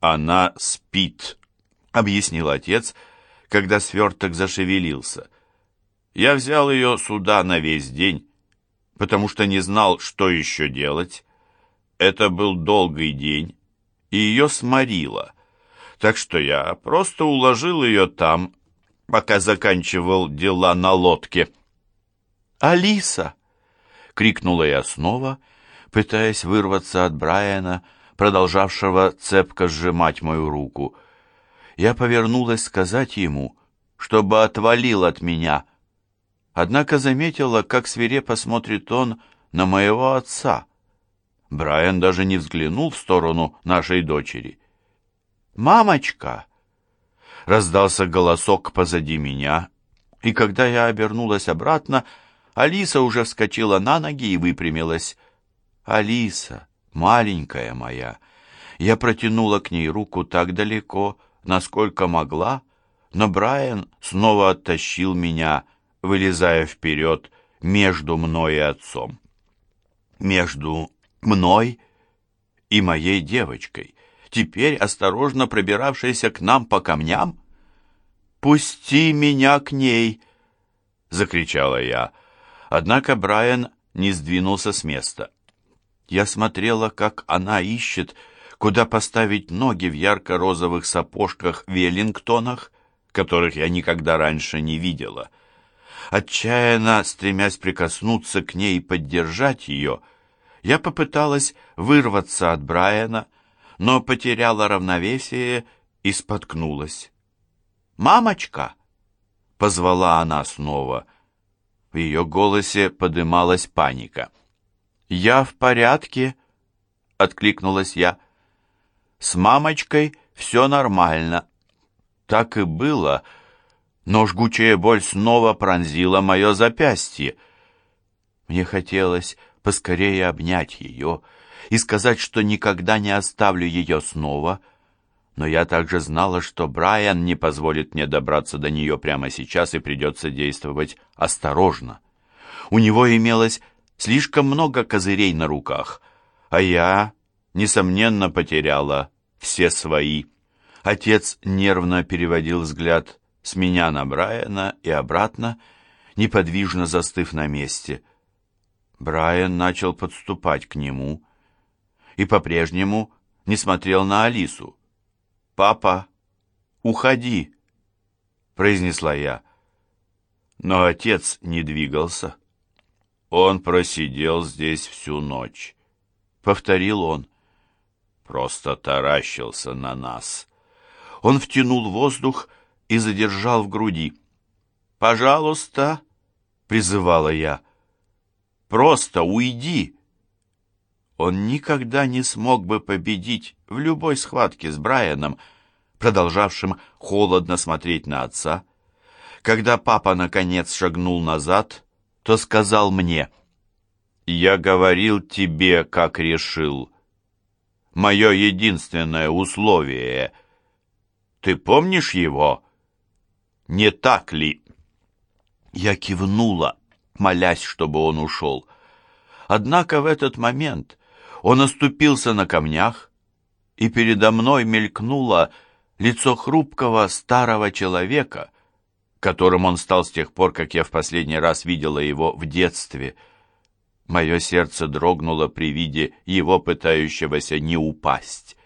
«Она спит», — объяснил отец, когда сверток зашевелился. «Я взял ее сюда на весь день, потому что не знал, что еще делать. Это был долгий день, и ее сморило, так что я просто уложил ее там, пока заканчивал дела на лодке». «Алиса!» — крикнула я снова, пытаясь вырваться от Брайана, продолжавшего цепко сжимать мою руку. Я повернулась сказать ему, чтобы отвалил от меня, однако заметила, как свирепо смотрит он на моего отца. Брайан даже не взглянул в сторону нашей дочери. «Мамочка!» Раздался голосок позади меня, и когда я обернулась обратно, Алиса уже вскочила на ноги и выпрямилась. «Алиса, маленькая моя!» Я протянула к ней руку так далеко, насколько могла, но Брайан снова оттащил меня, вылезая вперед между мной и отцом. Между мной и моей девочкой, теперь осторожно пробиравшейся к нам по камням. «Пусти меня к ней!» — закричала я. Однако Брайан не сдвинулся с места. Я смотрела, как она ищет, куда поставить ноги в ярко-розовых сапожках-веллингтонах, которых я никогда раньше не видела. Отчаянно, стремясь прикоснуться к ней и поддержать ее, я попыталась вырваться от Брайана, но потеряла равновесие и споткнулась. «Мамочка!» — позвала она снова — в ее голосе подымалась паника. «Я в порядке», — откликнулась я. «С мамочкой все нормально». Так и было, но жгучая боль снова пронзила мое запястье. Мне хотелось поскорее обнять ее и сказать, что никогда не оставлю ее снова, но я также знала, что Брайан не позволит мне добраться до нее прямо сейчас и придется действовать осторожно. У него имелось слишком много козырей на руках, а я, несомненно, потеряла все свои. Отец нервно переводил взгляд с меня на Брайана и обратно, неподвижно застыв на месте. Брайан начал подступать к нему и по-прежнему не смотрел на Алису. «Папа, уходи!» — произнесла я. Но отец не двигался. Он просидел здесь всю ночь. Повторил он. Просто таращился на нас. Он втянул воздух и задержал в груди. «Пожалуйста!» — призывала я. «Просто уйди!» Он никогда не смог бы победить в любой схватке с Брайаном, продолжавшим холодно смотреть на отца. Когда папа, наконец, шагнул назад, то сказал мне, «Я говорил тебе, как решил. Мое единственное условие. Ты помнишь его? Не так ли?» Я кивнула, молясь, чтобы он ушел. Однако в этот момент он оступился на камнях, и передо мной мелькнуло лицо хрупкого старого человека, которым он стал с тех пор, как я в последний раз видела его в детстве. Мое сердце дрогнуло при виде его пытающегося не упасть.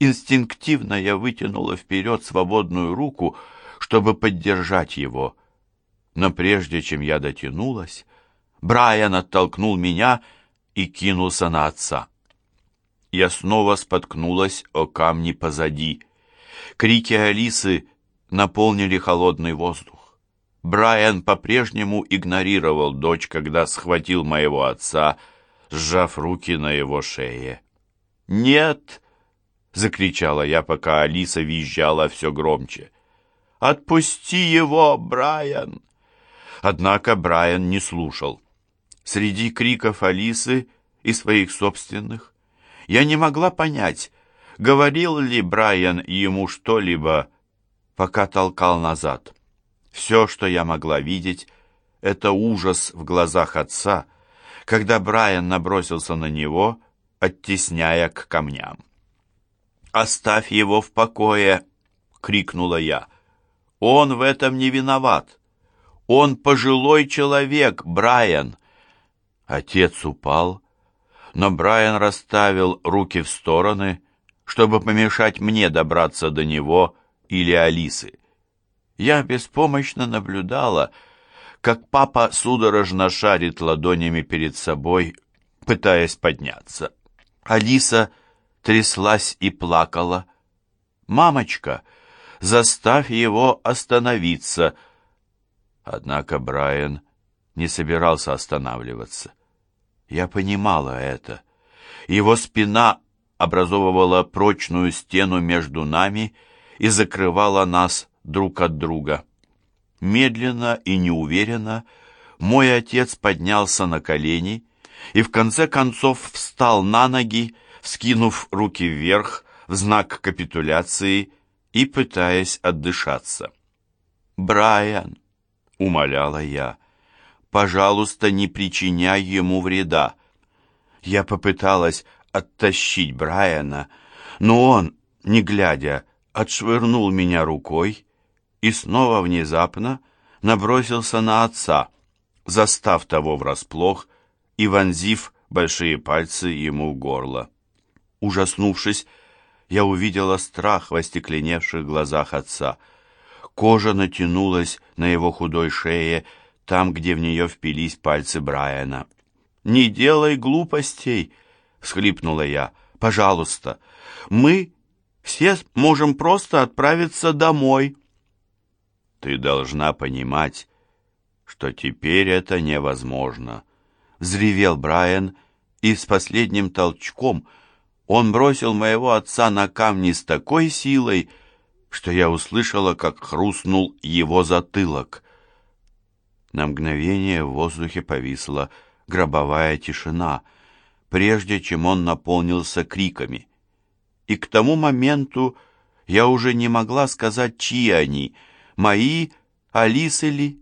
Инстинктивно я вытянула вперед свободную руку, чтобы поддержать его. Но прежде чем я дотянулась, Брайан оттолкнул меня и кинулся на отца. Я снова споткнулась о камни позади. Крики Алисы наполнили холодный воздух. Брайан по-прежнему игнорировал дочь, когда схватил моего отца, сжав руки на его шее. «Нет!» — закричала я, пока Алиса визжала все громче. «Отпусти его, Брайан!» Однако Брайан не слушал. Среди криков Алисы и своих собственных я не могла понять, говорил ли Брайан ему что-либо, пока толкал назад. Все, что я могла видеть, это ужас в глазах отца, когда Брайан набросился на него, оттесняя к камням. «Оставь его в покое!» — крикнула я. «Он в этом не виноват. Он пожилой человек, Брайан!» Отец упал, но Брайан расставил руки в стороны, чтобы помешать мне добраться до него или Алисы. Я беспомощно наблюдала, как папа судорожно шарит ладонями перед собой, пытаясь подняться. Алиса тряслась и плакала. «Мамочка, заставь его остановиться!» Однако Брайан не собирался останавливаться. Я понимала это. Его спина образовывала прочную стену между нами и закрывала нас друг от друга. Медленно и неуверенно мой отец поднялся на колени и в конце концов встал на ноги, скинув руки вверх в знак капитуляции и пытаясь отдышаться. «Брайан», — умоляла я, — «пожалуйста, не причиняй ему вреда». Я попыталась оттащить Брайана, но он, не глядя, отшвырнул меня рукой и снова внезапно набросился на отца, застав того врасплох и вонзив большие пальцы ему в горло. Ужаснувшись, я увидела страх в остекленевших глазах отца. Кожа натянулась на его худой шее, там, где в нее впились пальцы Брайана. «Не делай глупостей!» — всхлипнула я. «Пожалуйста, мы все можем просто отправиться домой». «Ты должна понимать, что теперь это невозможно», — взревел Брайан, и с последним толчком — он бросил моего отца на камни с такой силой, что я услышала, как хрустнул его затылок. На мгновение в воздухе повисла гробовая тишина, прежде чем он наполнился криками. И к тому моменту я уже не могла сказать, чьи они, мои, Алисы ли.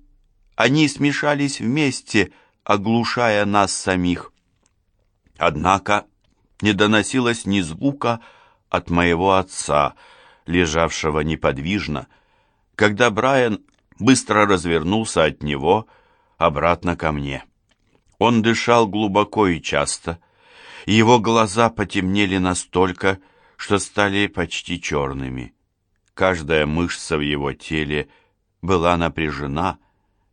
Они смешались вместе, оглушая нас самих. Однако не доносилось ни звука от моего отца, лежавшего неподвижно, когда Брайан быстро развернулся от него обратно ко мне. Он дышал глубоко и часто, его глаза потемнели настолько, что стали почти черными. Каждая мышца в его теле была напряжена,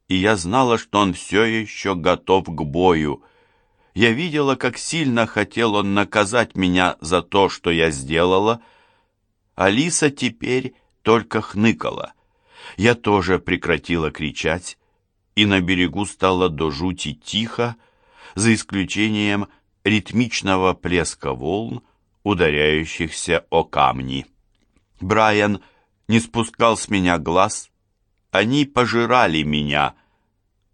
и я знала, что он все еще готов к бою — я видела, как сильно хотел он наказать меня за то, что я сделала. Алиса теперь только хныкала. Я тоже прекратила кричать, и на берегу стало до жути тихо, за исключением ритмичного плеска волн, ударяющихся о камни. Брайан не спускал с меня глаз, они пожирали меня —